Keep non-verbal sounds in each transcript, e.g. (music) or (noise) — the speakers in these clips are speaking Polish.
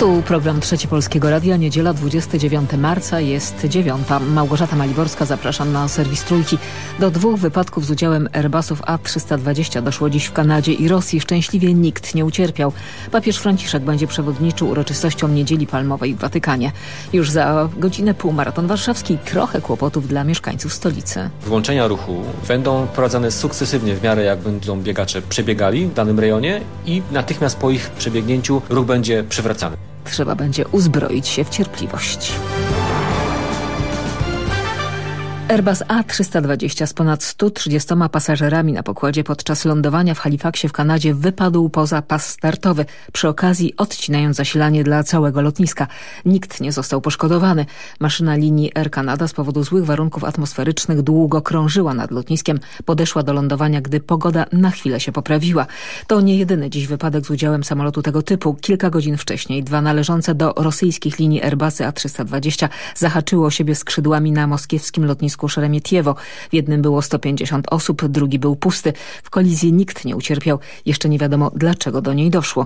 Tu program Trzeci Polskiego Radia, niedziela 29 marca, jest dziewiąta. Małgorzata Maliborska, zapraszam na serwis Trójki. Do dwóch wypadków z udziałem Airbusów A320 doszło dziś w Kanadzie i Rosji. Szczęśliwie nikt nie ucierpiał. Papież Franciszek będzie przewodniczył uroczystościom Niedzieli Palmowej w Watykanie. Już za godzinę półmaraton warszawski trochę kłopotów dla mieszkańców stolicy. Włączenia ruchu będą prowadzone sukcesywnie w miarę jak będą biegacze przebiegali w danym rejonie i natychmiast po ich przebiegnięciu ruch będzie przywracany. Trzeba będzie uzbroić się w cierpliwość. Airbus A320 z ponad 130 pasażerami na pokładzie podczas lądowania w Halifaxie w Kanadzie wypadł poza pas startowy, przy okazji odcinając zasilanie dla całego lotniska. Nikt nie został poszkodowany. Maszyna linii Air Canada z powodu złych warunków atmosferycznych długo krążyła nad lotniskiem. Podeszła do lądowania, gdy pogoda na chwilę się poprawiła. To nie jedyny dziś wypadek z udziałem samolotu tego typu. Kilka godzin wcześniej dwa należące do rosyjskich linii Airbusy A320 zahaczyły o siebie skrzydłami na moskiewskim lotnisku lotnisku Szeremietiewo. W jednym było 150 osób, drugi był pusty. W kolizji nikt nie ucierpiał. Jeszcze nie wiadomo, dlaczego do niej doszło.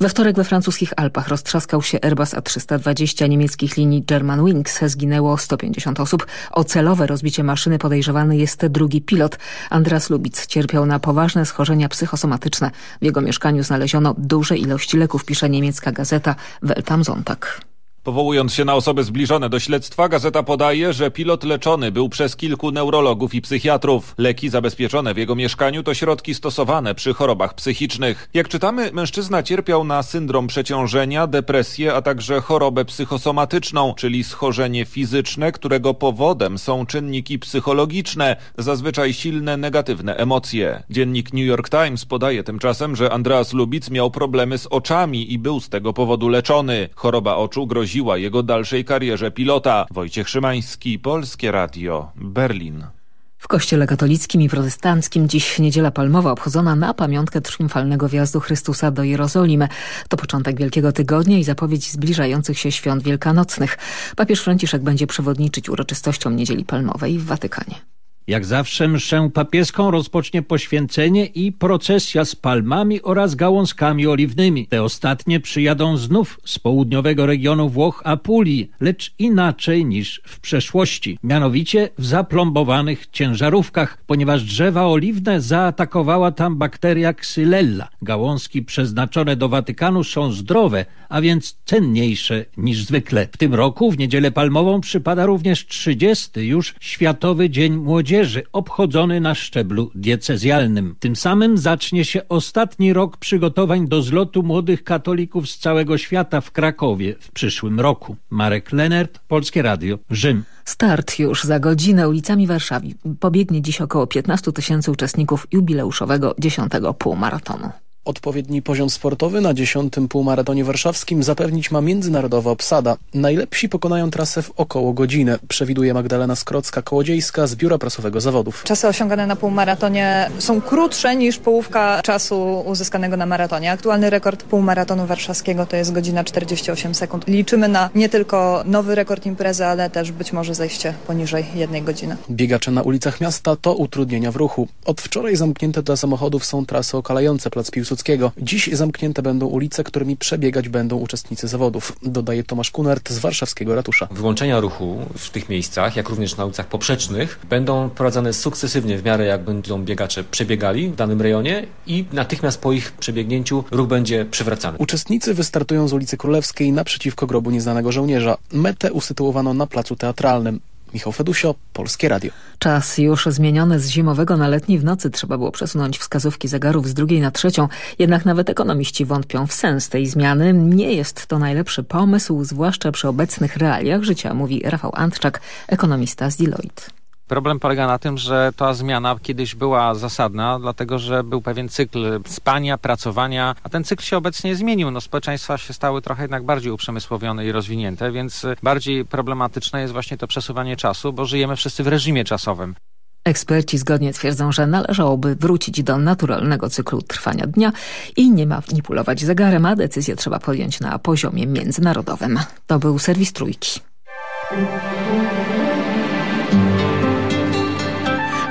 We wtorek we francuskich Alpach roztrzaskał się Airbus A320 niemieckich linii Germanwings. Zginęło 150 osób. O celowe rozbicie maszyny podejrzewany jest drugi pilot. Andras Lubic cierpiał na poważne schorzenia psychosomatyczne. W jego mieszkaniu znaleziono duże ilości leków, pisze niemiecka gazeta Welt am Sonntag. Powołując się na osoby zbliżone do śledztwa, gazeta podaje, że pilot leczony był przez kilku neurologów i psychiatrów. Leki zabezpieczone w jego mieszkaniu to środki stosowane przy chorobach psychicznych. Jak czytamy, mężczyzna cierpiał na syndrom przeciążenia, depresję, a także chorobę psychosomatyczną, czyli schorzenie fizyczne, którego powodem są czynniki psychologiczne, zazwyczaj silne negatywne emocje. Dziennik New York Times podaje tymczasem, że Andreas Lubic miał problemy z oczami i był z tego powodu leczony. Choroba oczu grozi groziła jego dalszej karierze pilota. Wojciech Szymański, Polskie Radio, Berlin. W kościele katolickim i protestanckim dziś niedziela palmowa obchodzona na pamiątkę triumfalnego wjazdu Chrystusa do Jerozolimy. To początek Wielkiego Tygodnia i zapowiedź zbliżających się świąt wielkanocnych. Papież Franciszek będzie przewodniczyć uroczystościom niedzieli palmowej w Watykanie. Jak zawsze mszę papieską rozpocznie poświęcenie i procesja z palmami oraz gałązkami oliwnymi. Te ostatnie przyjadą znów z południowego regionu Włoch Apulii, lecz inaczej niż w przeszłości. Mianowicie w zaplombowanych ciężarówkach, ponieważ drzewa oliwne zaatakowała tam bakteria Xylella. Gałązki przeznaczone do Watykanu są zdrowe, a więc cenniejsze niż zwykle. W tym roku w niedzielę palmową przypada również 30. już Światowy Dzień Młodzieży młodzieży obchodzony na szczeblu diecezjalnym. Tym samym zacznie się ostatni rok przygotowań do zlotu młodych katolików z całego świata w Krakowie w przyszłym roku. Marek Lenert, Polskie Radio, Rzym. Start już za godzinę ulicami Warszawy. Pobiegnie dziś około 15 tysięcy uczestników jubileuszowego 10 półmaratonu. Odpowiedni poziom sportowy na dziesiątym półmaratonie warszawskim zapewnić ma międzynarodowa obsada. Najlepsi pokonają trasę w około godzinę, przewiduje Magdalena Skrocka-Kołodziejska z Biura Prasowego Zawodów. Czasy osiągane na półmaratonie są krótsze niż połówka czasu uzyskanego na maratonie. Aktualny rekord półmaratonu warszawskiego to jest godzina 48 sekund. Liczymy na nie tylko nowy rekord imprezy, ale też być może zejście poniżej jednej godziny. Biegacze na ulicach miasta to utrudnienia w ruchu. Od wczoraj zamknięte dla samochodów są trasy okalające plac Piłsudskiego Piłsudskiego. Dziś zamknięte będą ulice, którymi przebiegać będą uczestnicy zawodów, dodaje Tomasz Kunert z warszawskiego ratusza. Wyłączenia ruchu w tych miejscach, jak również na ulicach poprzecznych, będą prowadzone sukcesywnie w miarę jak będą biegacze przebiegali w danym rejonie i natychmiast po ich przebiegnięciu ruch będzie przywracany. Uczestnicy wystartują z ulicy Królewskiej naprzeciwko grobu nieznanego żołnierza. Metę usytuowano na placu teatralnym. Michał Fedusio, Polskie Radio. Czas już zmieniony z zimowego na letni w nocy trzeba było przesunąć wskazówki zegarów z drugiej na trzecią. Jednak nawet ekonomiści wątpią w sens tej zmiany. Nie jest to najlepszy pomysł, zwłaszcza przy obecnych realiach życia, mówi Rafał Antczak, ekonomista z Deloitte. Problem polega na tym, że ta zmiana kiedyś była zasadna, dlatego że był pewien cykl spania, pracowania, a ten cykl się obecnie zmienił. No, społeczeństwa się stały trochę jednak bardziej uprzemysłowione i rozwinięte, więc bardziej problematyczne jest właśnie to przesuwanie czasu, bo żyjemy wszyscy w reżimie czasowym. Eksperci zgodnie twierdzą, że należałoby wrócić do naturalnego cyklu trwania dnia i nie manipulować zegarem, a decyzję trzeba podjąć na poziomie międzynarodowym. To był serwis Trójki.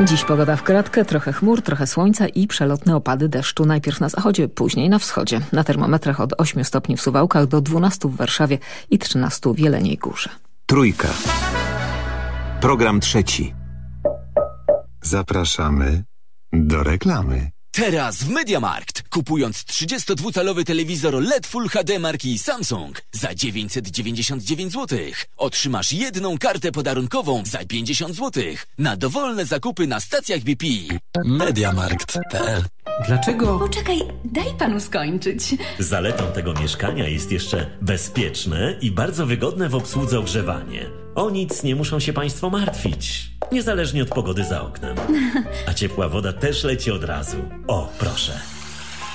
Dziś pogoda w kratkę, trochę chmur, trochę słońca i przelotne opady deszczu. Najpierw na zachodzie, później na wschodzie. Na termometrach od 8 stopni w Suwałkach do 12 w Warszawie i 13 w Jeleniej Górze. Trójka. Program trzeci. Zapraszamy do reklamy. Teraz w Mediamarkt, kupując 32-calowy telewizor LED Full HD marki Samsung za 999 zł, otrzymasz jedną kartę podarunkową za 50 zł na dowolne zakupy na stacjach BP. Mediamarkt.pl Dlaczego? Poczekaj, daj panu skończyć. Zaletą tego mieszkania jest jeszcze bezpieczne i bardzo wygodne w obsłudze ogrzewanie. O nic nie muszą się Państwo martwić, niezależnie od pogody za oknem. A ciepła woda też leci od razu. O, proszę.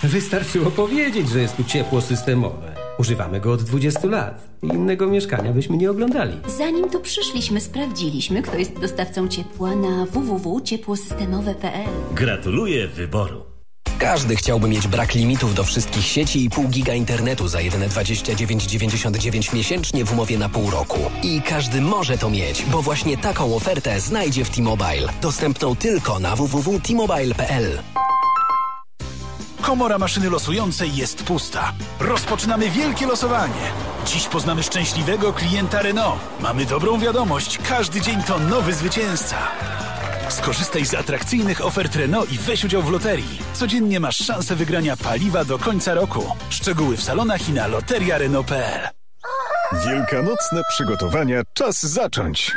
Wystarczyło powiedzieć, że jest tu ciepło systemowe. Używamy go od 20 lat. Innego mieszkania byśmy nie oglądali. Zanim tu przyszliśmy, sprawdziliśmy, kto jest dostawcą ciepła na www.ciepłosystemowe.pl. Gratuluję wyboru. Każdy chciałby mieć brak limitów do wszystkich sieci i pół giga internetu za jedyne 29,99 miesięcznie w umowie na pół roku. I każdy może to mieć, bo właśnie taką ofertę znajdzie w T-Mobile. Dostępną tylko na www.tmobile.pl. Komora maszyny losującej jest pusta. Rozpoczynamy wielkie losowanie. Dziś poznamy szczęśliwego klienta Renault. Mamy dobrą wiadomość. Każdy dzień to nowy zwycięzca. Skorzystaj z atrakcyjnych ofert Renault i weź udział w loterii. Codziennie masz szansę wygrania paliwa do końca roku. Szczegóły w salonach i na loteriarenault.pl Wielkanocne przygotowania czas zacząć.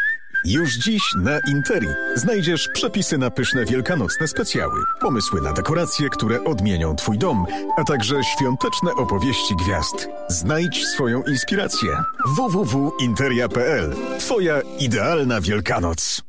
Już dziś na Interi znajdziesz przepisy na pyszne wielkanocne specjały, pomysły na dekoracje, które odmienią Twój dom, a także świąteczne opowieści gwiazd. Znajdź swoją inspirację. www.interia.pl Twoja idealna Wielkanoc.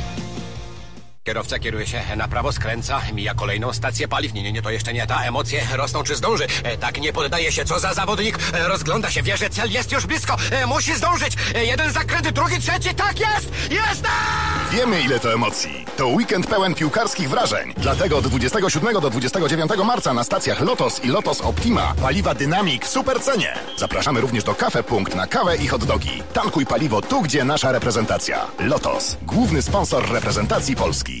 Kierowca kieruje się na prawo, skręca, mija kolejną stację paliw. Nie, nie, nie, to jeszcze nie ta. Emocje rosną, czy zdąży? E, tak nie poddaje się, co za zawodnik. E, rozgląda się, wie, że cel jest już blisko. E, musi zdążyć. Jeden zakręt, drugi, trzeci, tak jest! Jest! Wiemy, ile to emocji. To weekend pełen piłkarskich wrażeń. Dlatego od 27 do 29 marca na stacjach Lotos i Lotos Optima paliwa Dynamik w super cenie. Zapraszamy również do Cafe Punkt na kawę i hot dogi. Tankuj paliwo tu, gdzie nasza reprezentacja. Lotos, główny sponsor reprezentacji Polski.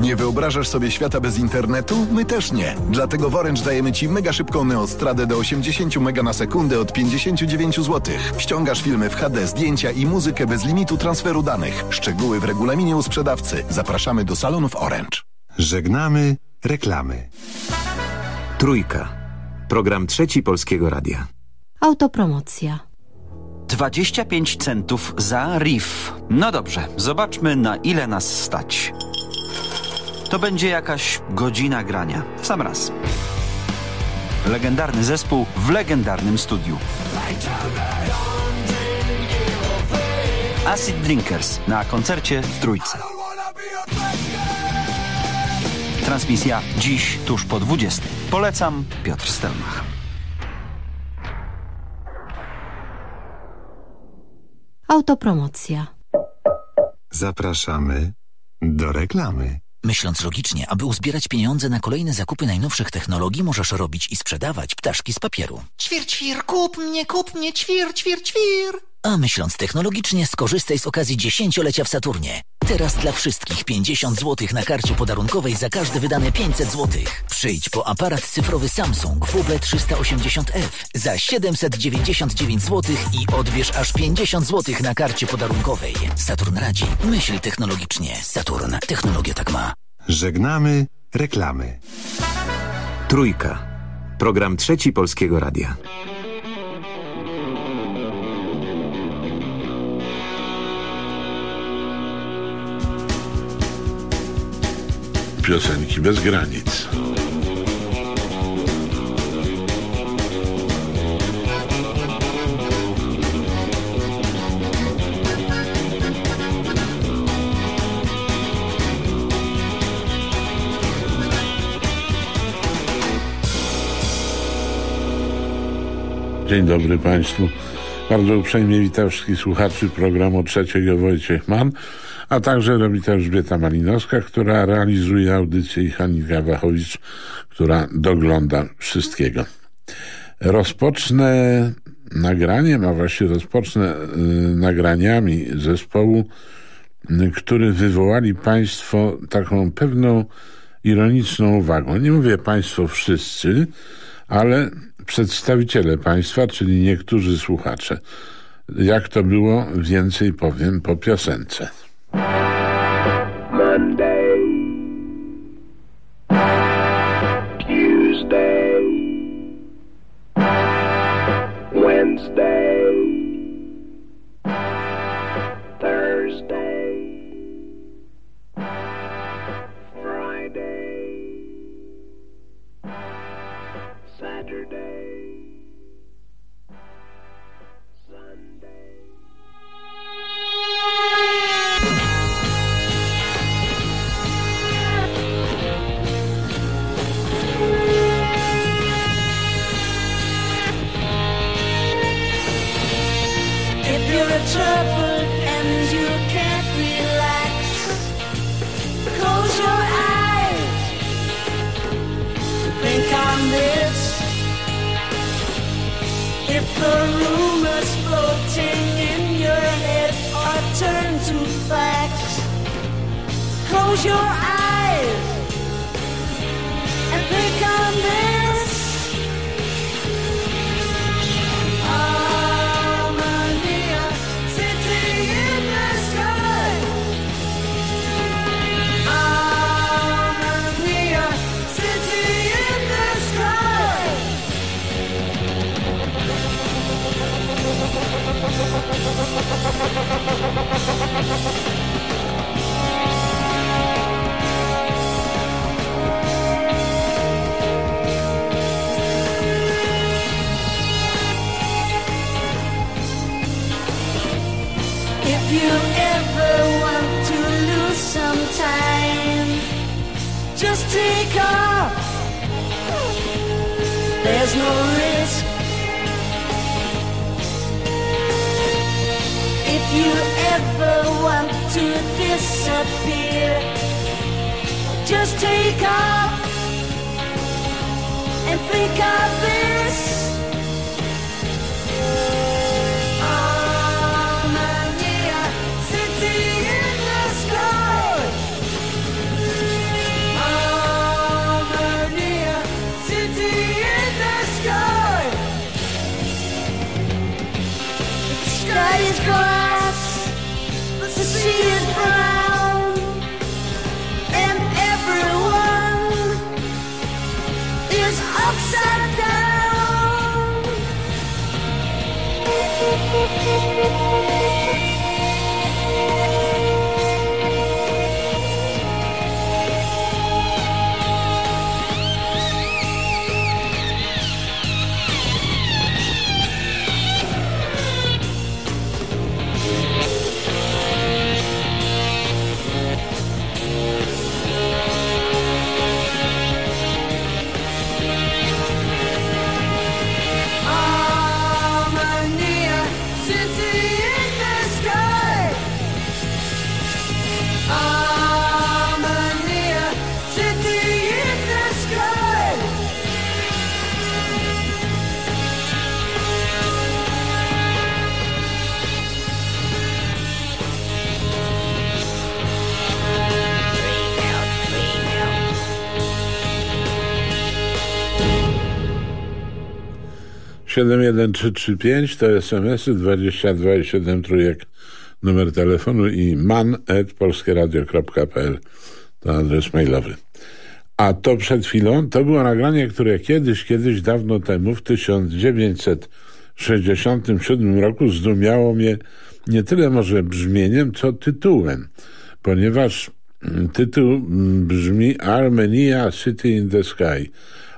Nie wyobrażasz sobie świata bez internetu? My też nie. Dlatego w Orange dajemy Ci mega szybką neostradę do 80 mega na sekundę od 59 zł. Ściągasz filmy w HD, zdjęcia i muzykę bez limitu transferu danych. Szczegóły w regulaminie u sprzedawcy. Zapraszamy do salonów Orange. Żegnamy reklamy. Trójka. Program trzeci Polskiego Radia. Autopromocja. 25 centów za riff. No dobrze, zobaczmy na ile nas stać. To będzie jakaś godzina grania. W sam raz. Legendarny zespół w legendarnym studiu. Acid Drinkers na koncercie w Trójce. Transmisja dziś tuż po 20. Polecam Piotr Stelmach. Autopromocja. Zapraszamy do reklamy. Myśląc logicznie, aby uzbierać pieniądze na kolejne zakupy najnowszych technologii, możesz robić i sprzedawać ptaszki z papieru. Ćwir, ćwir, kup mnie, kup mnie, ćwir, ćwir, ćwir. A myśląc technologicznie, skorzystaj z okazji dziesięciolecia w Saturnie. Teraz dla wszystkich 50 zł na karcie podarunkowej za każde wydane 500 zł. Przyjdź po aparat cyfrowy Samsung WB380F za 799 zł i odbierz aż 50 zł na karcie podarunkowej. Saturn radzi. Myśl technologicznie. Saturn. Technologia tak ma. Żegnamy reklamy. Trójka. Program trzeci Polskiego Radia. Piosenki bez granic. Dzień dobry Państwu. Bardzo uprzejmie witam wszystkich słuchaczy programu trzeciego Wojciech Mann, a także robi to Elżbieta Malinowska, która realizuje audycję i Hanika Wachowicz, która dogląda wszystkiego. Rozpocznę nagraniem, a właściwie rozpocznę y, nagraniami zespołu, y, który wywołali Państwo taką pewną ironiczną uwagą. Nie mówię Państwo wszyscy, ale przedstawiciele państwa, czyli niektórzy słuchacze. Jak to było, więcej powiem po piosence. Thank you. 71335 to SMS-y 227 trójek. Numer telefonu i man@polskieradio.pl to adres mailowy. A to przed chwilą to było nagranie, które kiedyś, kiedyś dawno temu w 1967 roku zdumiało mnie nie tyle może brzmieniem, co tytułem, ponieważ mm, tytuł mm, brzmi Armenia City in the Sky –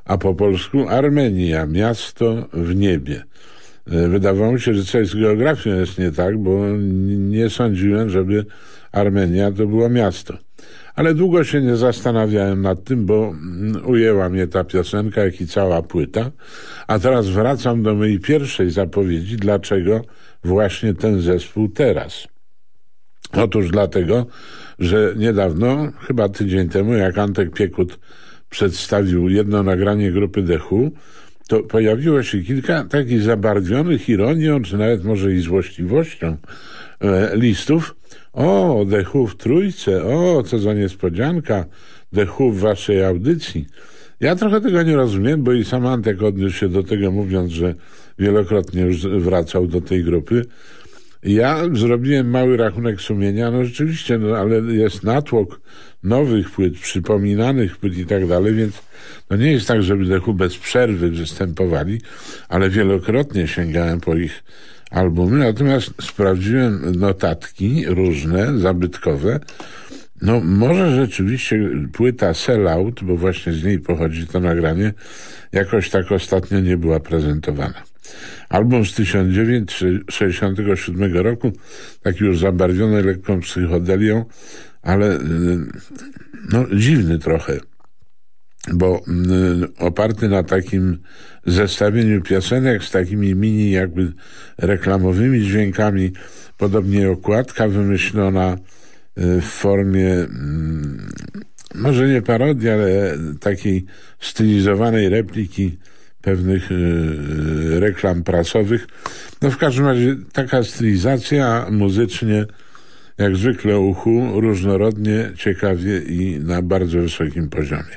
a po polsku Armenia, miasto w niebie. E, Wydawało mi się, że coś z geografią jest nie tak, bo nie sądziłem, żeby Armenia to było miasto. Ale długo się nie zastanawiałem nad tym, bo mm, ujęła mnie ta piosenka, jak i cała płyta. A teraz wracam do mojej pierwszej zapowiedzi, dlaczego właśnie ten zespół teraz. Otóż dlatego, że niedawno, chyba tydzień temu, jak Antek Piekut przedstawił jedno nagranie grupy Who, to pojawiło się kilka takich zabarwionych ironią, czy nawet może i złośliwością e, listów. O, Who w trójce, o, co za niespodzianka, Who w waszej audycji. Ja trochę tego nie rozumiem, bo i sam Antek odniósł się do tego, mówiąc, że wielokrotnie już wracał do tej grupy. Ja zrobiłem mały rachunek sumienia, no rzeczywiście, no ale jest natłok nowych płyt, przypominanych płyt i tak dalej, więc to nie jest tak, żeby Dechu bez przerwy występowali, ale wielokrotnie sięgałem po ich albumy, natomiast sprawdziłem notatki różne, zabytkowe. No może rzeczywiście płyta Sellout, bo właśnie z niej pochodzi to nagranie, jakoś tak ostatnio nie była prezentowana. Album z 1967 roku, taki już zabarwiony lekką psychodelią, ale y, no, dziwny trochę, bo y, oparty na takim zestawieniu piosenek z takimi mini jakby reklamowymi dźwiękami, podobnie okładka wymyślona y, w formie mm, może nie parodii, ale takiej stylizowanej repliki pewnych y, reklam prasowych. No w każdym razie taka stylizacja muzycznie jak zwykle uchu, różnorodnie, ciekawie i na bardzo wysokim poziomie.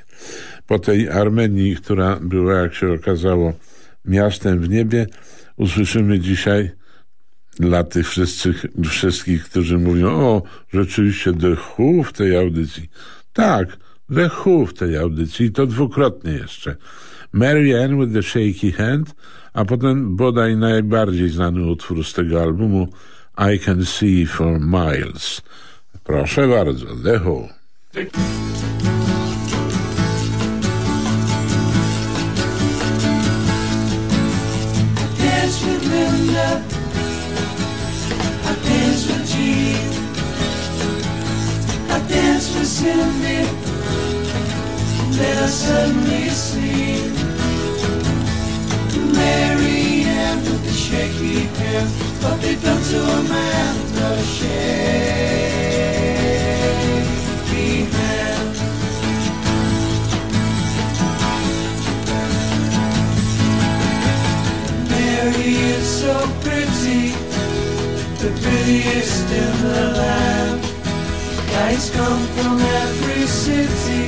Po tej Armenii, która była, jak się okazało, miastem w niebie, usłyszymy dzisiaj dla tych wszystkich, wszystkich którzy mówią, o, rzeczywiście The Who w tej audycji. Tak, The Who w tej audycji i to dwukrotnie jeszcze. Mary Ann with the Shaky Hand, a potem bodaj najbardziej znany utwór z tego albumu I Can See for Miles. Proszę bardzo, The Who. Cindy. Then I suddenly see Mary Ann with the shaky hand. What they done to a man, the shaky hand. Mary is so pretty, the prettiest in the land. Guys come from every city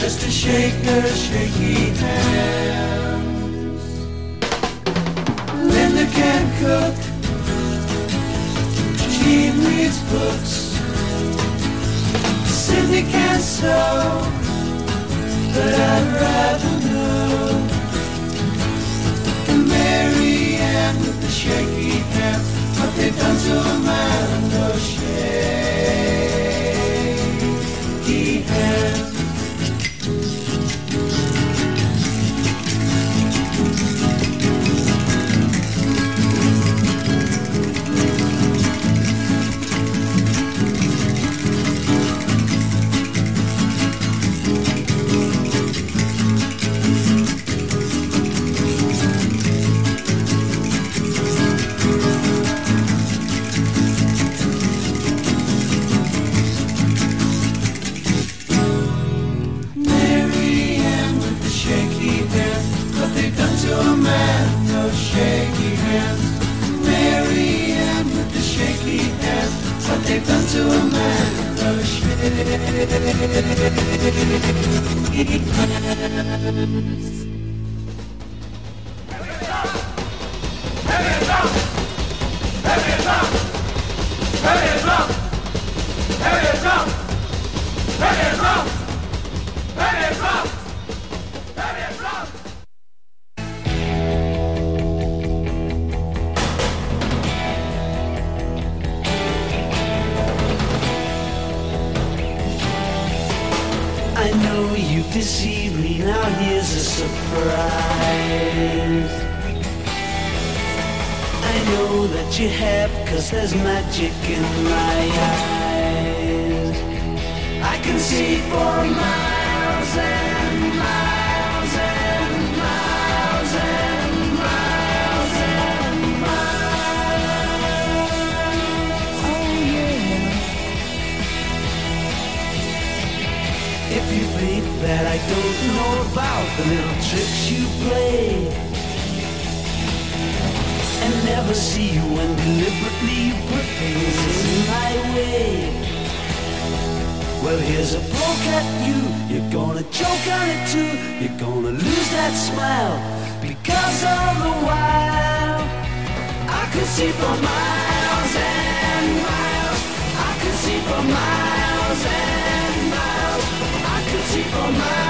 just to shake her shaky hands. Linda can cook, Jean reads books, Cindy can sew, but I'd rather know. Mary Ann with the shaky hand, what they've done to a man, the shaky hand. Choke on it too. You're gonna lose that smile because of the while I could see for miles and miles. I could see for miles and miles. I could see for miles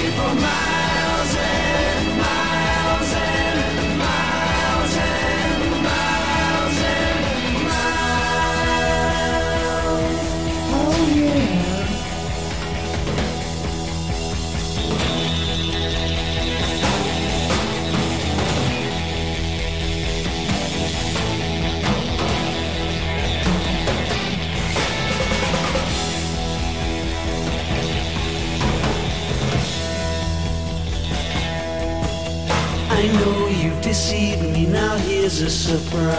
te por. Deceived me, now here's a surprise.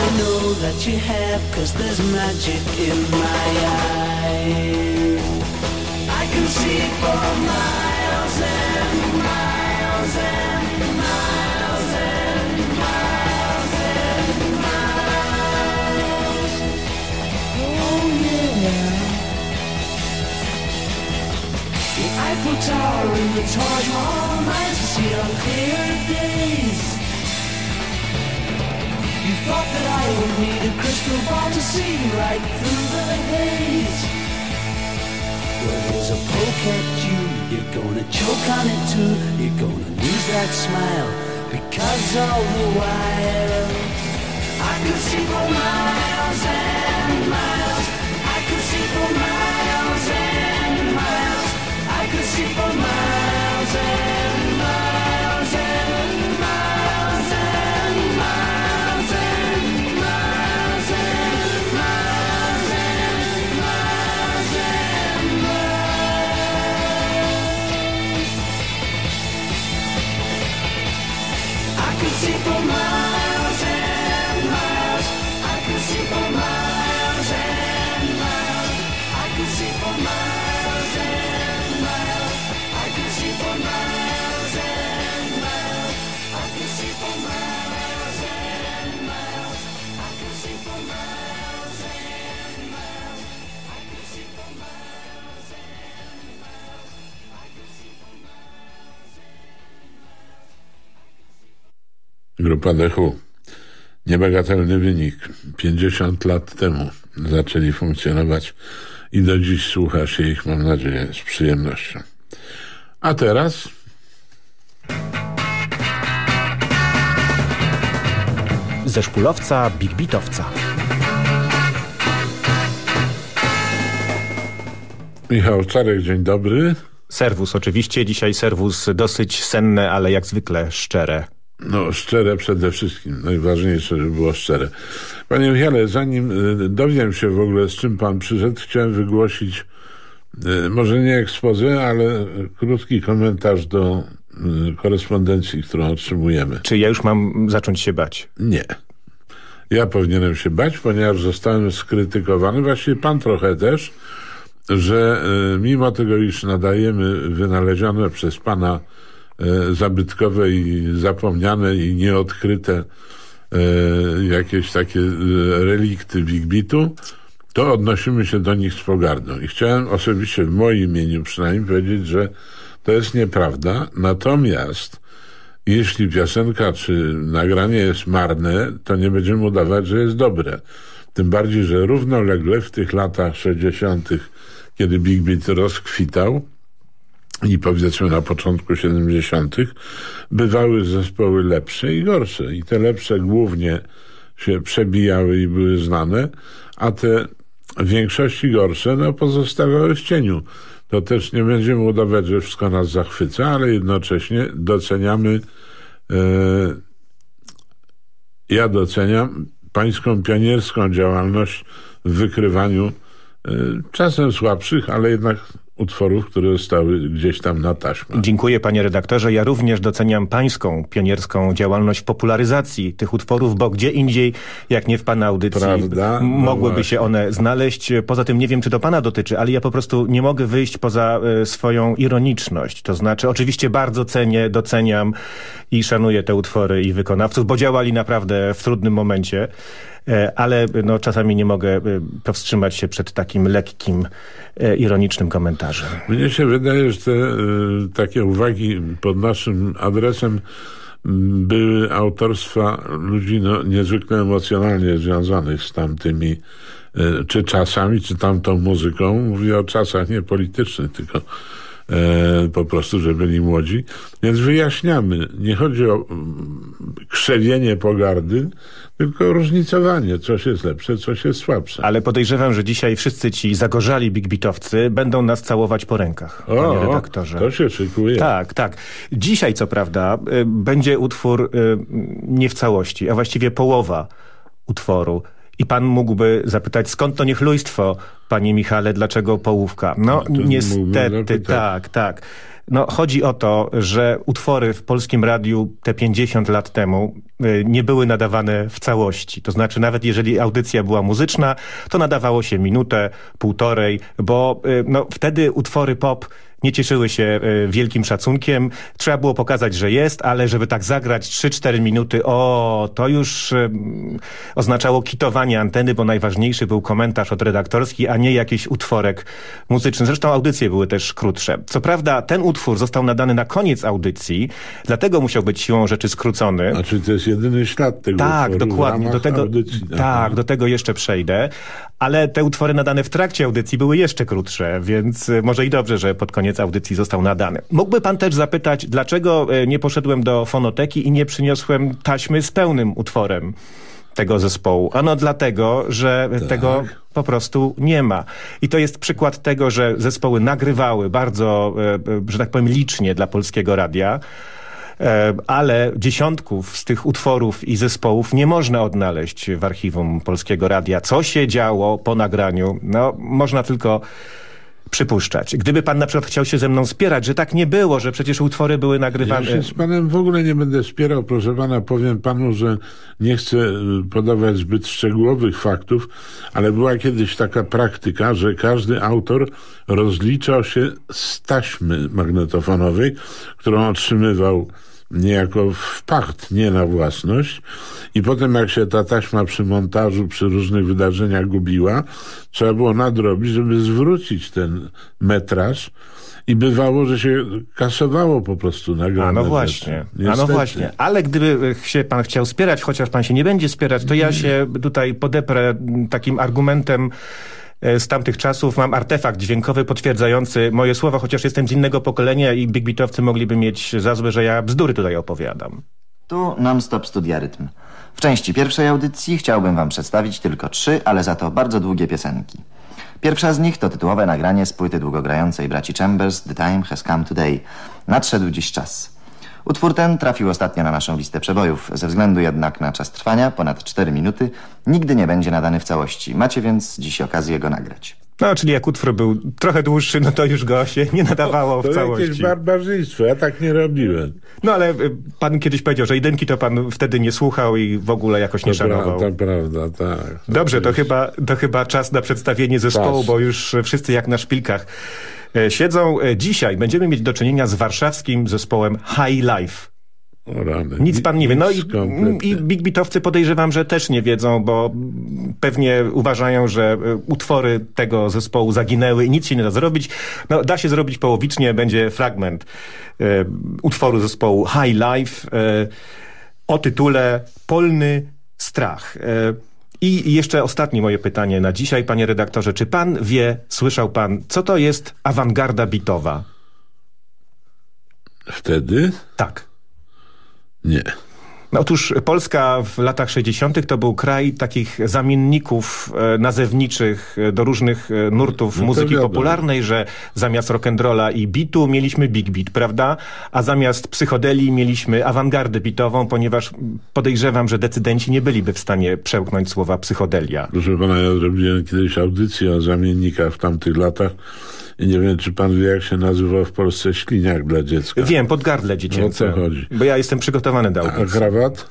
I know that you have, cause there's magic in my eyes. I can see for miles clear days. You thought that I would need a crystal ball to see right through the haze. Well, here's a poke at you. You're gonna choke on it too. You're gonna lose that smile because all the while I could see for miles and miles. I could see for miles and miles. I could see for miles and Grupa Dechu. Niebagatelny wynik. 50 lat temu zaczęli funkcjonować i do dziś słucha się ich, mam nadzieję, z przyjemnością. A teraz Ze szpulowca Big Bitowca. Michał Czarek, dzień dobry. Serwus oczywiście, dzisiaj serwus dosyć senne, ale jak zwykle szczere. No, szczere przede wszystkim. Najważniejsze, żeby było szczere. Panie Michale, zanim y, dowiem się w ogóle, z czym pan przyszedł, chciałem wygłosić y, może nie ekspozę, ale krótki komentarz do y, korespondencji, którą otrzymujemy. Czy ja już mam zacząć się bać? Nie. Ja powinienem się bać, ponieważ zostałem skrytykowany, właściwie pan trochę też, że mimo tego, iż nadajemy wynalezione przez pana zabytkowe i zapomniane i nieodkryte e, jakieś takie e, relikty Big Beatu, to odnosimy się do nich z pogardą. I chciałem osobiście w moim imieniu przynajmniej powiedzieć, że to jest nieprawda. Natomiast jeśli piosenka czy nagranie jest marne, to nie będziemy udawać, że jest dobre. Tym bardziej, że równolegle w tych latach 60., kiedy Big Beat rozkwitał i powiedzmy na początku 70., bywały zespoły lepsze i gorsze. I te lepsze głównie się przebijały i były znane, a te w większości gorsze no, pozostawały w cieniu. To też nie będziemy udawać, że wszystko nas zachwyca, ale jednocześnie doceniamy e, ja doceniam pańską pionierską działalność w wykrywaniu e, czasem słabszych, ale jednak utworów, które zostały gdzieś tam na taśmę. Dziękuję panie redaktorze. Ja również doceniam pańską pionierską działalność w popularyzacji tych utworów, bo gdzie indziej, jak nie w pana audycji, Prawda? No mogłyby właśnie. się one znaleźć. Poza tym nie wiem, czy to pana dotyczy, ale ja po prostu nie mogę wyjść poza e, swoją ironiczność. To znaczy, oczywiście bardzo cenię, doceniam i szanuję te utwory i wykonawców, bo działali naprawdę w trudnym momencie. E, Ale no, czasami nie mogę e, powstrzymać się przed takim lekkim, ironicznym komentarzem. Mnie się wydaje, że te e, takie uwagi pod naszym adresem m, były autorstwa ludzi no, niezwykle emocjonalnie związanych z tamtymi e, czy czasami, czy tamtą muzyką. Mówię o czasach nie politycznych, tylko po prostu, że byli młodzi. Więc wyjaśniamy. Nie chodzi o mm, krzewienie pogardy, tylko różnicowanie. Coś jest lepsze, coś jest słabsze. Ale podejrzewam, że dzisiaj wszyscy ci zagorzali big bitowcy będą nas całować po rękach, O, panie redaktorze. to się szykuje. Tak, tak. Dzisiaj, co prawda, y, będzie utwór y, nie w całości, a właściwie połowa utworu. I pan mógłby zapytać, skąd to niechlujstwo, panie Michale, dlaczego połówka? No, mógłbym niestety, tak, tak. No, chodzi o to, że utwory w polskim radiu te 50 lat temu y, nie były nadawane w całości. To znaczy, nawet jeżeli audycja była muzyczna, to nadawało się minutę, półtorej, bo y, no, wtedy utwory pop nie cieszyły się y, wielkim szacunkiem. Trzeba było pokazać, że jest, ale żeby tak zagrać 3-4 minuty, o, to już y, oznaczało kitowanie anteny, bo najważniejszy był komentarz odredaktorski, a nie jakiś utworek muzyczny. Zresztą audycje były też krótsze. Co prawda ten utwór został nadany na koniec audycji, dlatego musiał być siłą rzeczy skrócony. Znaczy to jest jedyny ślad tego Tak, dokładnie. Do tego, audycji. tak, do tego jeszcze przejdę. Ale te utwory nadane w trakcie audycji były jeszcze krótsze, więc y, może i dobrze, że pod koniec audycji został nadany. Mógłby pan też zapytać, dlaczego y, nie poszedłem do fonoteki i nie przyniosłem taśmy z pełnym utworem tego zespołu? Ano dlatego, że Tak. tego po prostu nie ma. I to jest przykład tego, że zespoły nagrywały bardzo, y, y, że tak powiem, licznie dla polskiego radia. E, ale dziesiątków z tych utworów i zespołów nie można odnaleźć w archiwum Polskiego Radia. Co się działo po nagraniu, no można tylko przypuszczać. Gdyby pan na przykład chciał się ze mną spierać, że tak nie było, że przecież utwory były Ja nagrywane... się z panem w ogóle nie będę spierał, proszę pana. Powiem panu, że nie chcę y, podawać zbyt szczegółowych faktów, ale była kiedyś taka praktyka, że każdy autor rozliczał się z taśmy magnetofonowej, którą otrzymywał niejako w pacht, nie na własność. I potem jak się ta taśma przy montażu, przy różnych wydarzeniach gubiła, trzeba było nadrobić, żeby zwrócić ten metraż. I bywało, że się kasowało po prostu nagrane A no właśnie, a no właśnie. Ale gdyby się pan chciał spierać, chociaż pan się nie będzie spierać, to ja się tutaj podeprę takim argumentem z tamtych czasów. Mam artefakt dźwiękowy potwierdzający moje słowa, chociaż jestem z innego pokolenia i big beatowcy mogliby mieć za złe, że ja bzdury tutaj opowiadam. Tu non-stop studia rytm. W części pierwszej audycji chciałbym wam przedstawić tylko trzy, ale za to bardzo długie piosenki. Pierwsza z nich to tytułowe nagranie z płyty długogrającej braci Chambers The Time Has Come Today. Nadszedł dziś czas. Utwór ten trafił ostatnio na naszą listę przebojów. Ze względu jednak na czas trwania, ponad 4 minuty, nigdy nie będzie nadany w całości. Macie więc dziś okazję go nagrać. No, czyli jak utwór był trochę dłuższy, no to już go się nie nadawało To w całości. jakieś barbarzyństwo, ja tak nie robiłem. No ale y, pan kiedyś powiedział, że jedynki to pan wtedy nie słuchał i w ogóle jakoś nie To, szanował. to prawda, tak. Dobrze, to chyba, to chyba czas na przedstawienie zespołu, Czas. bo już wszyscy jak na szpilkach siedzą. E, Dzisiaj będziemy mieć do czynienia z warszawskim zespołem High Life. Rany. Nic pan nie wie. No i, i Big Beatowcy podejrzewam, że też nie wiedzą, bo pewnie uważają, że e, utwory tego zespołu zaginęły i nic się nie da zrobić. No, da się zrobić połowicznie, będzie fragment e, utworu zespołu High Life e, o tytule Polny Strach. E, I jeszcze ostatnie moje pytanie na dzisiaj, panie redaktorze. Czy pan wie, słyszał pan, co to jest awangarda bitowa? Wtedy? Tak. Nie. No, otóż Polska w latach 60. to był kraj takich zamienników e, nazewniczych e, do różnych e, nurtów No muzyki wiadomo. popularnej, że zamiast rock'n'rolla i bitu mieliśmy big beat, prawda? A zamiast psychodeli mieliśmy awangardę bitową, ponieważ podejrzewam, że decydenci nie byliby w stanie przełknąć słowa psychodelia. Proszę pana, ja zrobiłem kiedyś audycję o zamiennikach w tamtych latach i nie wiem, czy pan wie, jak się nazywa w Polsce śliniak dla dziecka. Wiem, podgardle dziecięce. O co chodzi? Bo ja jestem przygotowany do A audycji. krawat?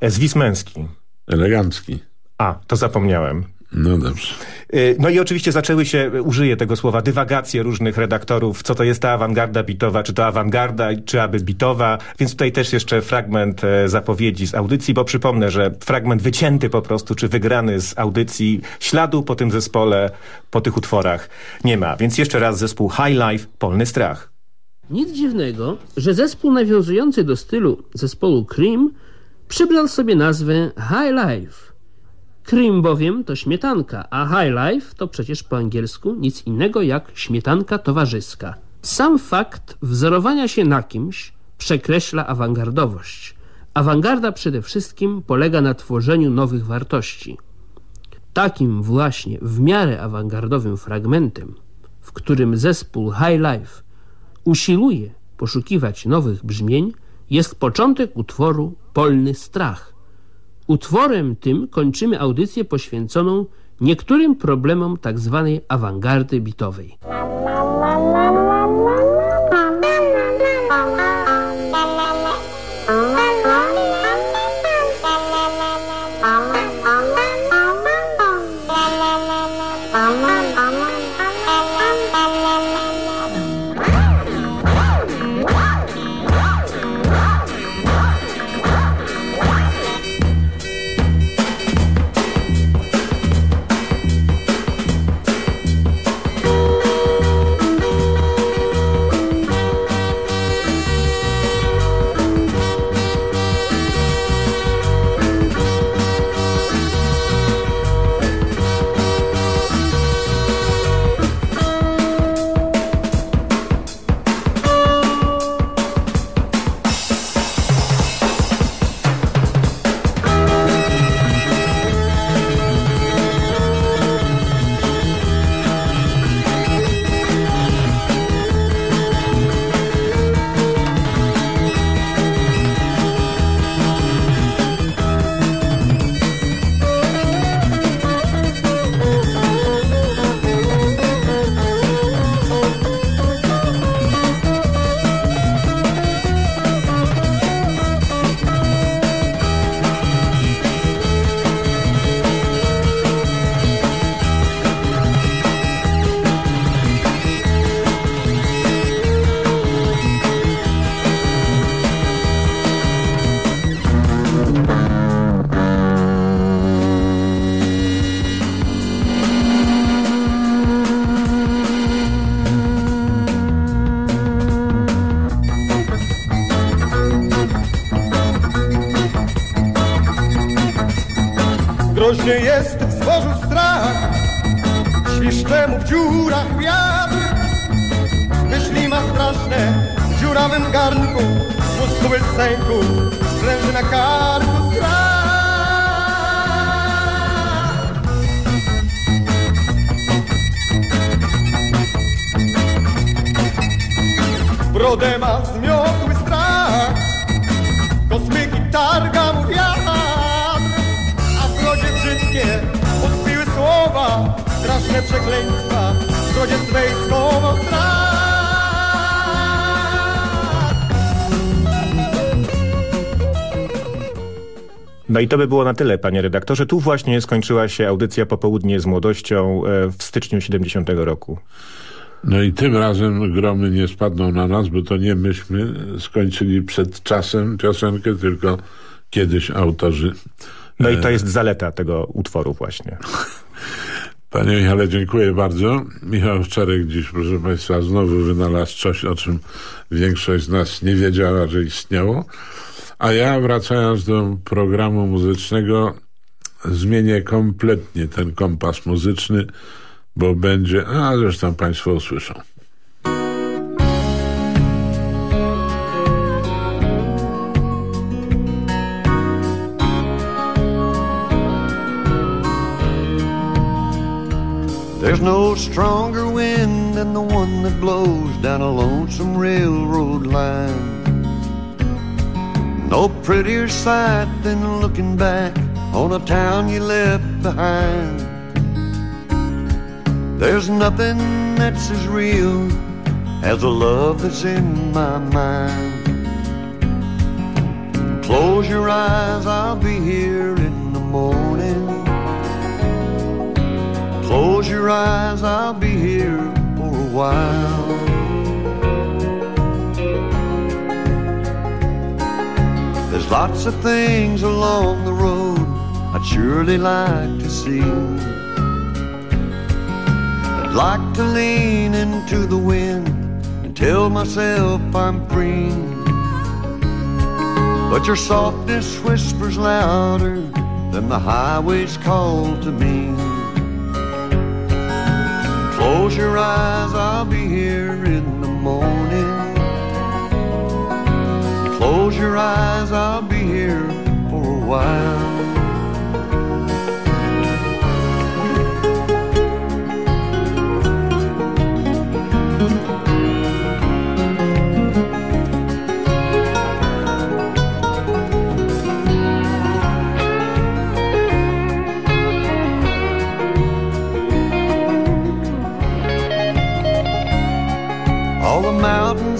E, Zwis męski. Elegancki. A, to zapomniałem. No dobrze. Y, No i oczywiście zaczęły się, y, użyję tego słowa, dywagacje różnych redaktorów, co to jest ta awangarda bitowa, czy to awangarda, czy aby bitowa, więc tutaj też jeszcze fragment e, zapowiedzi z audycji, bo przypomnę, że fragment wycięty po prostu, czy wygrany z audycji, śladu po tym zespole, po tych utworach nie ma. Więc jeszcze raz zespół High Life, Polny Strach. Nic dziwnego, że zespół nawiązujący do stylu zespołu Cream przybrał sobie nazwę High Life. Cream bowiem to śmietanka, a High Life to przecież po angielsku nic innego jak śmietanka towarzyska. Sam fakt wzorowania się na kimś przekreśla awangardowość. Awangarda przede wszystkim polega na tworzeniu nowych wartości. Takim właśnie w miarę awangardowym fragmentem, w którym zespół High Life usiłuje poszukiwać nowych brzmień, jest początek utworu Polny Strach. Utworem tym kończymy audycję poświęconą niektórym problemom tzw. awangardy bitowej. Jest w zbożu strach, świszczemu w dziurach wiatr. Myśli ma straszne, w dziurawym garnku, mózgu sęku, spręży na karku strach. Brodę ma zmiotły strach, kosmyki targa W straszne przekleństwa, zgodzie swej strach. No i to by było na tyle, panie redaktorze. Tu właśnie skończyła się audycja Popołudnie z młodością e, w styczniu 70 roku. No i tym razem gromy nie spadną na nas, bo to nie myśmy skończyli przed czasem piosenkę, tylko kiedyś autorzy. No i to jest zaleta tego utworu właśnie. (laughs) Panie Michale, dziękuję bardzo. Michał Szczerek dziś, proszę Państwa, znowu wynalazł coś, o czym większość z nas nie wiedziała, że istniało. A ja wracając do programu muzycznego zmienię kompletnie ten kompas muzyczny, bo będzie, a zresztą Państwo usłyszą. There's no stronger wind than the one that blows down a lonesome railroad line. No prettier sight than looking back on a town you left behind. There's nothing that's as real as the love that's in my mind. Close your eyes, I'll be here in the morning. Close your eyes, I'll be here for a while. There's lots of things along the road I'd surely like to see. I'd like to lean into the wind and tell myself I'm free. But your softness whispers louder than the highway's call to me. Close your eyes, I'll be here in the morning. Close your eyes, I'll be here for a while.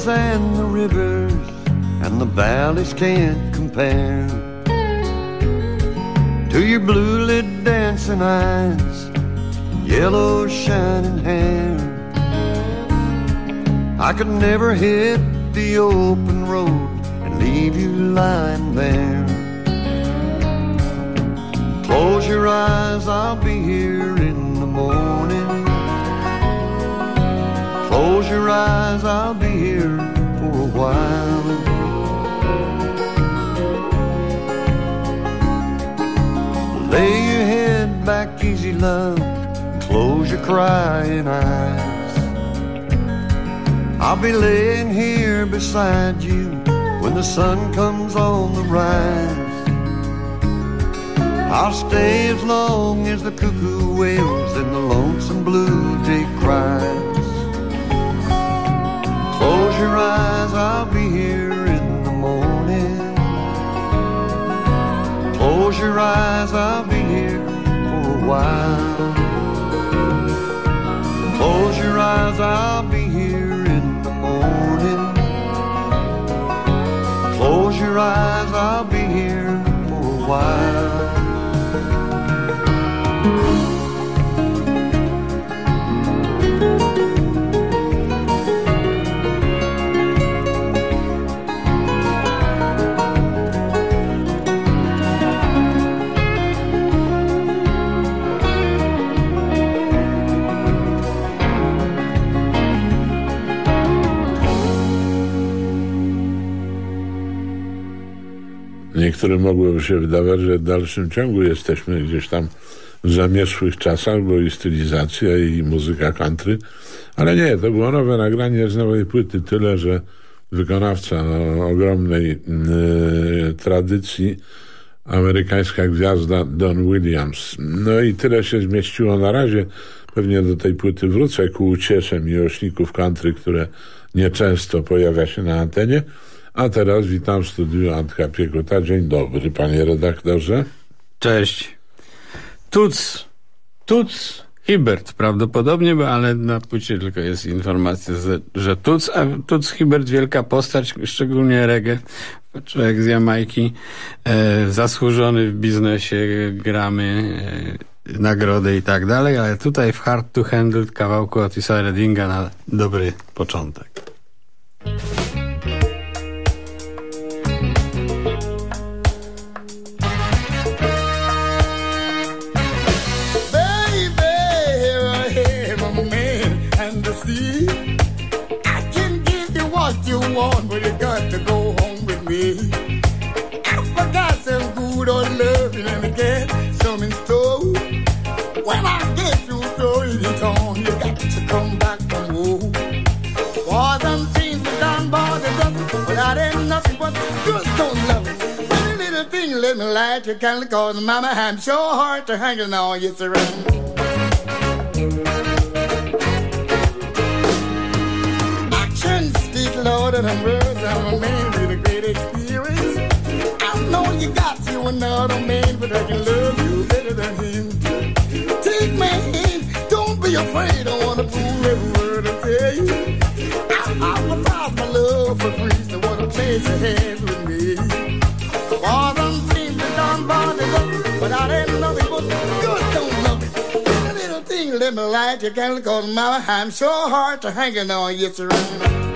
And the rivers and the valleys can't compare to your blue lit dancing eyes, and yellow shining hair. I could never hit the open road and leave you lying there. Close your eyes, I'll be here in the morning. Close your eyes, I'll be love, and close your crying eyes. I'll be laying here beside you when the sun comes on the rise. I'll stay as long as the cuckoo wails and the lonesome blue jay cries. Close your eyes, I'll be here in the morning. Close your eyes, I'll be while. Close your eyes, I'll be here in the morning. Close your eyes, I'll be Niektórym mogłoby się wydawać, że w dalszym ciągu jesteśmy gdzieś tam w zamieszłych czasach, bo i stylizacja i muzyka country, ale nie, to było nowe nagranie z nowej płyty, tyle, że wykonawca no, ogromnej yy, tradycji, amerykańska gwiazda Don Williams. No i tyle się zmieściło na razie. Pewnie do tej płyty wrócę ku uciesze miłośników country, które nieczęsto pojawia się na antenie. A teraz witam w studiu Antka Piekuta. Dzień dobry, panie redaktorze. Cześć. Tuc, tuc, Hibert prawdopodobnie, bo ale na płycie tylko jest informacja, że, Tuc, a Tuc Hibert wielka postać, szczególnie reggae, człowiek z Jamajki, e, zasłużony w biznesie, gramy, e, nagrody i tak dalej, ale tutaj w Hard to Handle kawałku Otisa Reddinga na dobry początek. Ain't nothing but good don't love it. Pretty little thing, let me light your candle, cause mama, I'm so hard to hang on, yes, sir. Actions speak louder than words. I'm a man with a great experience. I know you got you another man, but I can love you better than him. Take my hand, don't be afraid. I wanna prove every word I tell you. I advertise my love for free, what your hands with me. All them things that done by the love, but I didn't love it, but good don't love it. Every little thing, let me light your candle, cause mama, I'm so hard to hang on, yes, sir.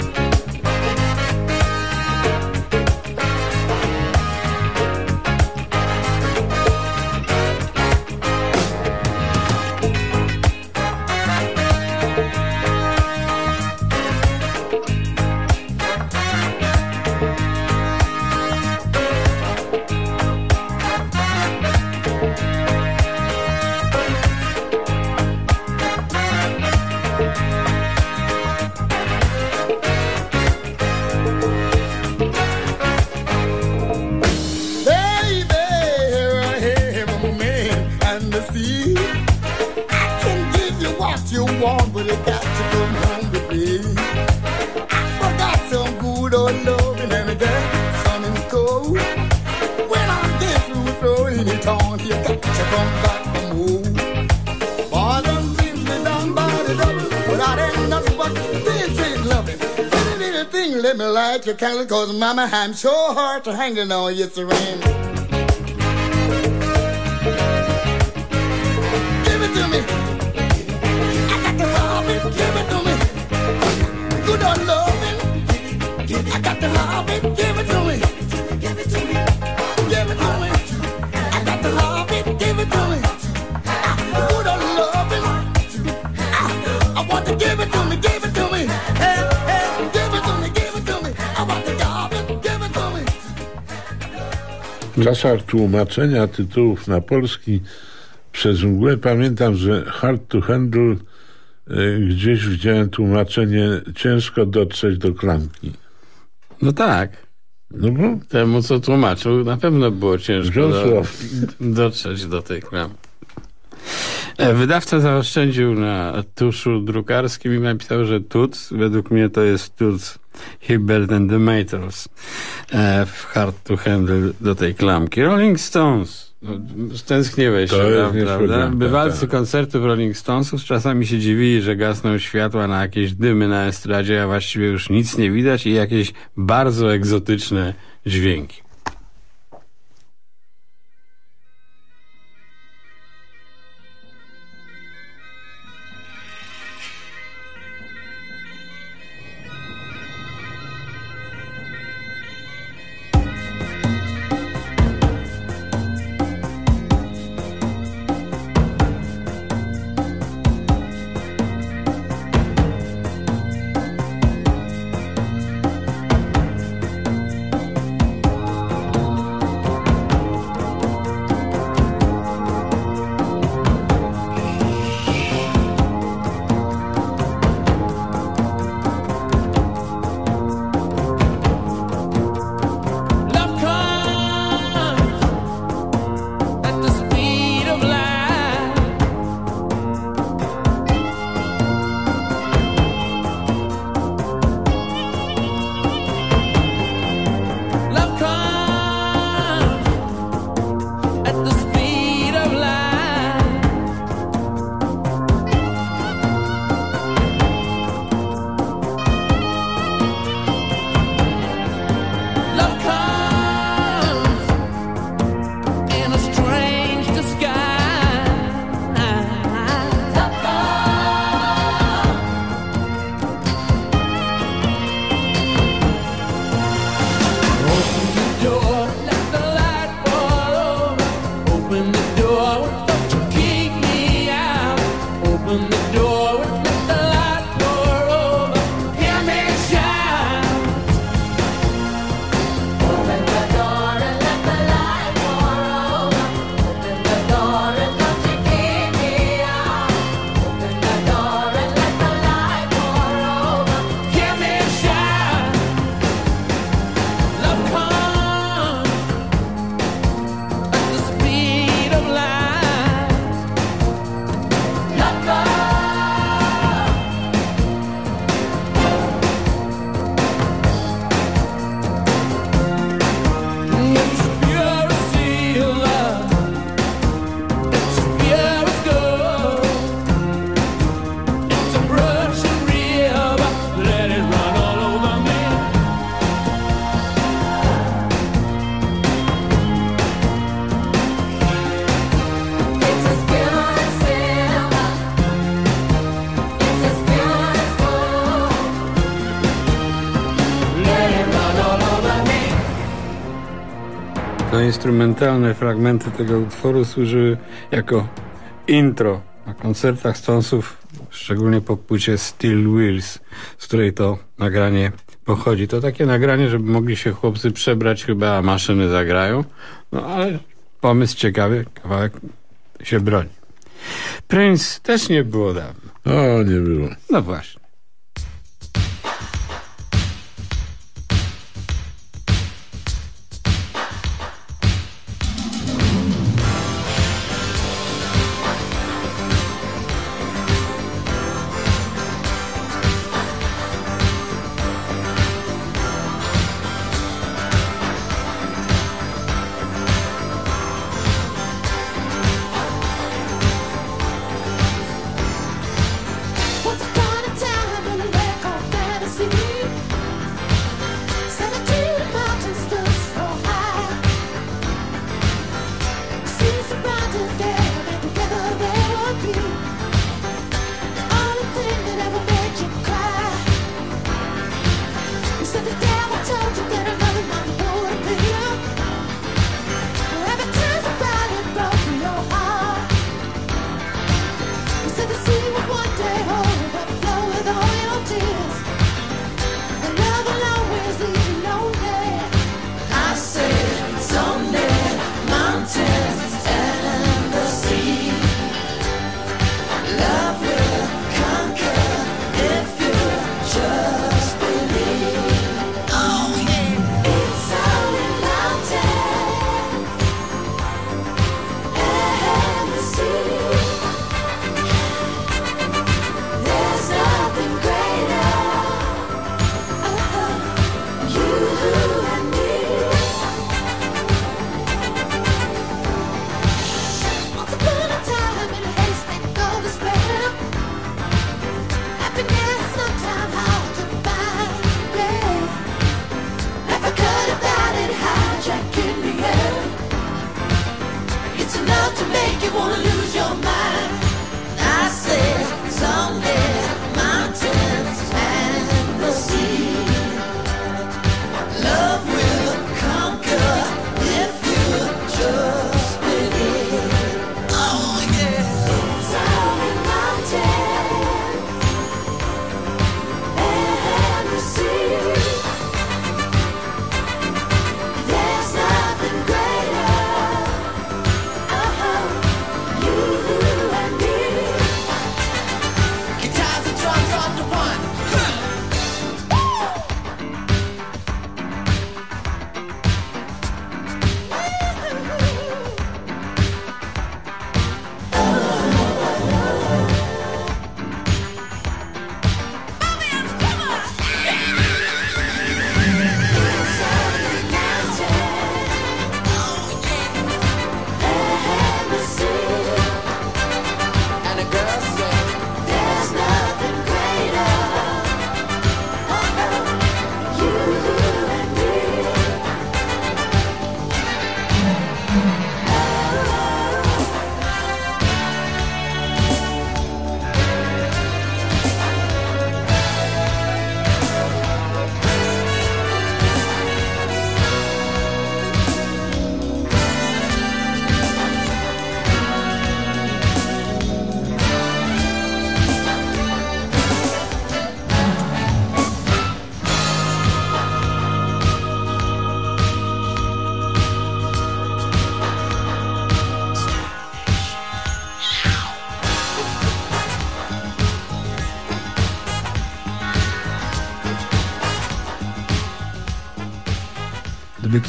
Your candle, cause mama, I'm so hard to hang it on, yes, sir. W czasach tłumaczenia tytułów na polski przez mgłę pamiętam, że Hard to Handle y, gdzieś widziałem tłumaczenie ciężko dotrzeć do klamki. No tak. No bo? Temu, co tłumaczył, na pewno było ciężko do, dotrzeć do tej klamy. E, Wydawca zaoszczędził na tuszu drukarskim i napisał, że Tuc, według mnie to jest Tuc Hibbert and the Maytals w Hard to Handle do tej klamki. Rolling Stones. No, Stęskniłeś To się, jest prawda? niespodzianka, Bywalcy tak. koncertów Rolling Stonesów czasami się dziwili, że gasną światła na jakieś dymy na estradzie, a właściwie już nic nie widać i jakieś bardzo egzotyczne dźwięki. open the door. instrumentalne fragmenty tego utworu służyły jako intro na koncertach Stonesów, szczególnie po płycie Steel Wheels, z której to nagranie pochodzi. To takie nagranie, żeby mogli się chłopcy przebrać, chyba a maszyny zagrają. No ale pomysł ciekawy, kawałek się broni. Prince też nie było dawno. O, nie było. No właśnie.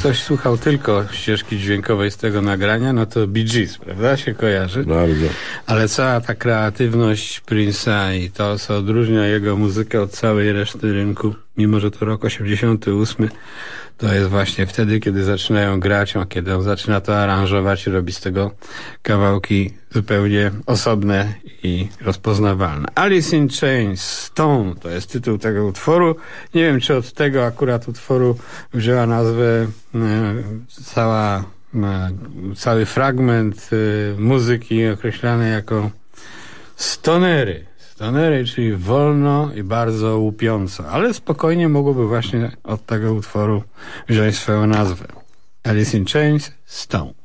Ktoś słuchał tylko ścieżki dźwiękowej z tego nagrania, no to Bee Gees, prawda? Się kojarzy. Bardzo. Ale cała ta kreatywność Prince'a i to, co odróżnia jego muzykę od całej reszty rynku, mimo że to rok 88, to jest właśnie wtedy, kiedy zaczynają grać, a kiedy on zaczyna to aranżować i robi z tego kawałki zupełnie osobne i rozpoznawalne. Alice in Chains, Stone, to jest tytuł tego utworu. Nie wiem, czy od tego akurat utworu wzięła nazwę e, cała, e, cały fragment e, muzyki określany jako stonery. Stonery, czyli wolno i bardzo łupiąco, ale spokojnie mogłoby właśnie od tego utworu wziąć swoją nazwę. Alice in Chains, Stone.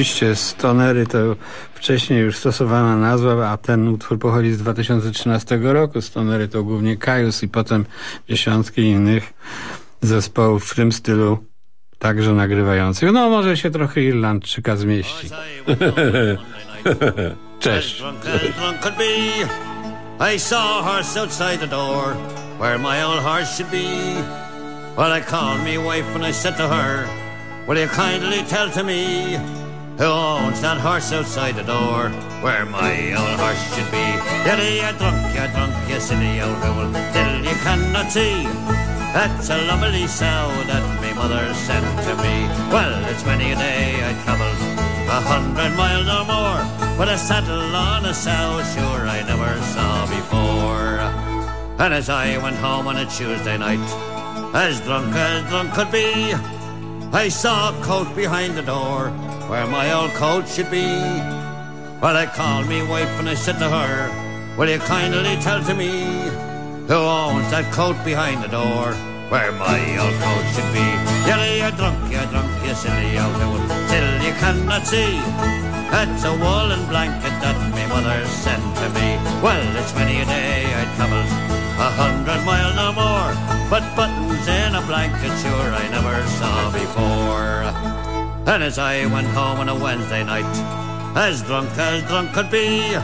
Oczywiście Stonery to wcześniej już stosowana nazwa, a ten utwór pochodzi z 2013 roku. Stonery to głównie Kajus i potem dziesiątki innych zespołów w tym stylu także nagrywających. No może się trochę Irlandczyka zmieści. (laughs) Cześć. I saw a horse outside the door where my horse should be. Well, I called me wife and I said to her, Will you kindly tell to me who owns that horse outside the door where my old horse should be? Yeah, you drunk, you drunk, you silly old fool, till you cannot see. That's a lovely sow that me mother sent to me. Well, it's many a day I travelled a hundred miles or more with a saddle on a sow, sure I never saw before. And as I went home on a Tuesday night, as drunk as drunk could be, I saw a coat behind the door where my old coat should be. Well, I called me wife and I said to her, Will you kindly tell to me who owns that coat behind the door where my old coat should be? Yeah, you're drunk, you're drunk, you silly old fool, till you cannot see. That's a woolen blanket that my mother sent to me. Well, it's many a day I travelled a hundred miles or more, but buttons in a blanket I never saw before. And as I went home on a Wednesday night, as drunk as drunk could be,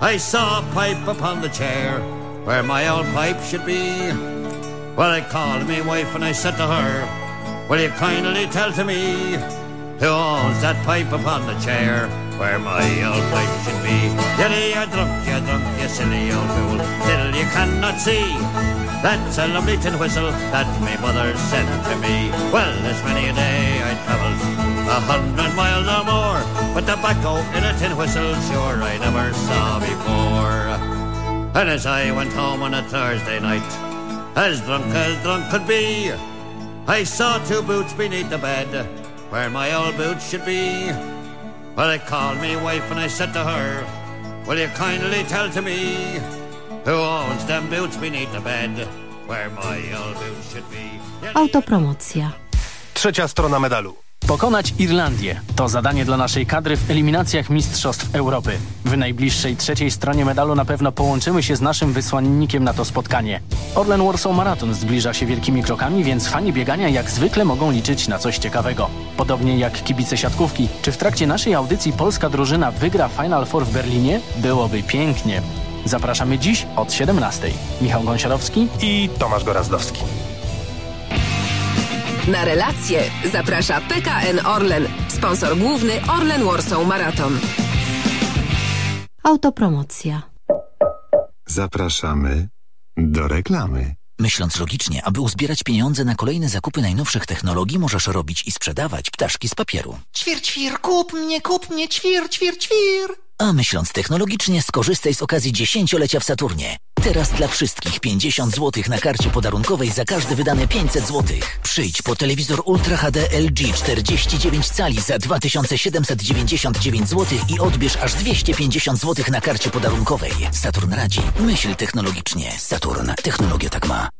I saw a pipe upon the chair where my old pipe should be. Well, I called me wife and I said to her, Will you kindly tell to me who owns that pipe upon the chair where my old pipe should be? Yeah, you're drunk, you're drunk, you silly old fool, till you cannot see. That's a lovely tin whistle that my mother sent to me. Well, it's many a day I travelled a hundred miles or more, but tobacco in a tin whistle, sure I never saw before. And as I went home on a Thursday night, as drunk as drunk could be, I saw two boots beneath the bed, where my old boots should be. Well, I called me wife and I said to her, Will you kindly tell to me who owns them boots beneath the bed, where my old boots should be? Autopromocja. Trzecia strona medalu. Pokonać Irlandię to zadanie dla naszej kadry w eliminacjach Mistrzostw Europy. W najbliższej trzeciej stronie medalu na pewno połączymy się z naszym wysłannikiem na to spotkanie. Orlen Warsaw Marathon zbliża się wielkimi krokami, więc fani biegania jak zwykle mogą liczyć na coś ciekawego. Podobnie jak kibice siatkówki. Czy w trakcie naszej audycji polska drużyna wygra Final Four w Berlinie? Byłoby pięknie. Zapraszamy dziś od 17. Michał Gąsiorowski i Tomasz Gorazdowski. Na relacje zaprasza PKN Orlen, sponsor główny Orlen Warsaw Marathon. Autopromocja. Zapraszamy do reklamy. Myśląc logicznie, aby uzbierać pieniądze na kolejne zakupy najnowszych technologii, możesz robić i sprzedawać ptaszki z papieru. Ćwir, ćwir, kup mnie, kup mnie, ćwir, ćwir, ćwir. A myśląc technologicznie, skorzystaj z okazji dziesięciolecia w Saturnie. Teraz dla wszystkich 50 zł na karcie podarunkowej za każde wydane 500 zł. Przyjdź po telewizor Ultra HD LG 49 cali za 2799 zł i odbierz aż 250 zł na karcie podarunkowej. Saturn radzi. Myśl technologicznie. Saturn. Technologia tak ma.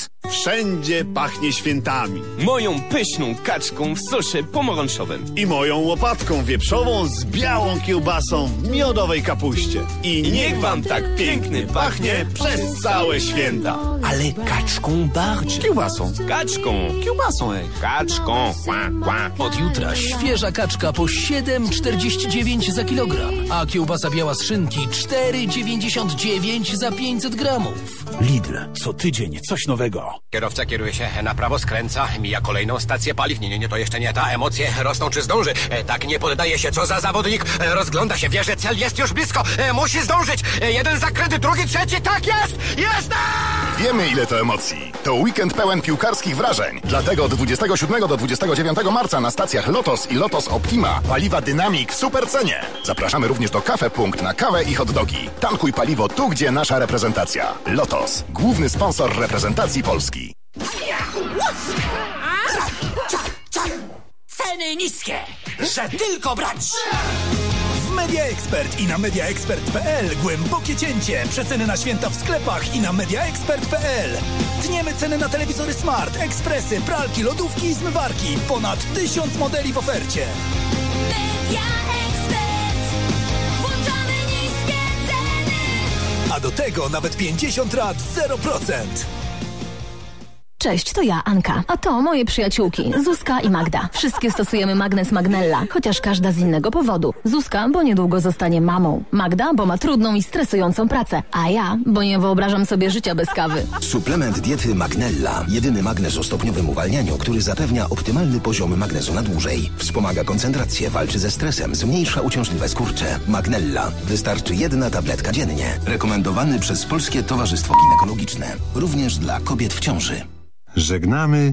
Wszędzie pachnie świętami. Moją pyszną kaczką w sosie pomarańczowym. I moją łopatką wieprzową z białą kiełbasą w miodowej kapuście. I niech wam tak pięknie pachnie przez całe święta. Ale kaczką bardziej. Kiełbasą. Kaczką. Kiełbasą, ej. Kaczką. Kła, kła. Od jutra świeża kaczka po 7,49 za kilogram, a kiełbasa biała z szynki 4,99 za 500 gramów. Lidl, co tydzień coś nowego. Kierowca kieruje się na prawo, skręca, mija kolejną stację paliw. Nie, nie, nie, to jeszcze nie ta. Emocje rosną, czy zdąży. E, tak nie poddaje się, co za zawodnik. E, rozgląda się, wie, że cel jest już blisko. E, musi zdążyć. E, jeden zakręt, drugi, trzeci. Tak jest! Jest! Wiemy, ile to emocji. To weekend pełen piłkarskich wrażeń. Dlatego od 27 do 29 marca na stacjach Lotos i Lotos Optima paliwa Dynamik w super cenie. Zapraszamy również do Cafe Punkt na kawę i hot dogi. Tankuj paliwo tu, gdzie nasza reprezentacja. Lotos, główny sponsor reprezentacji Polski. Ceny niskie, że tylko brać! W Media Expert i na mediaexpert.pl głębokie cięcie. Przeceny na święta w sklepach i na mediaexpert.pl. Tniemy ceny na telewizory smart, ekspresy, pralki, lodówki i zmywarki. Ponad tysiąc modeli w ofercie. Media Expert. Włączamy niskie ceny. A do tego nawet 50 lat 0%. Cześć, to ja, Anka. A to moje przyjaciółki, Zuzka i Magda. Wszystkie stosujemy magnes Magnella, chociaż każda z innego powodu. Zuzka, bo niedługo zostanie mamą. Magda, bo ma trudną i stresującą pracę. A ja, bo nie wyobrażam sobie życia bez kawy. Suplement diety Magnella. Jedyny magnes o stopniowym uwalnianiu, który zapewnia optymalny poziom magnezu na dłużej. Wspomaga koncentrację, walczy ze stresem, zmniejsza uciążliwe skurcze. Magnella. Wystarczy jedna tabletka dziennie. Rekomendowany przez Polskie Towarzystwo Ginekologiczne. Również dla kobiet w ciąży. Żegnamy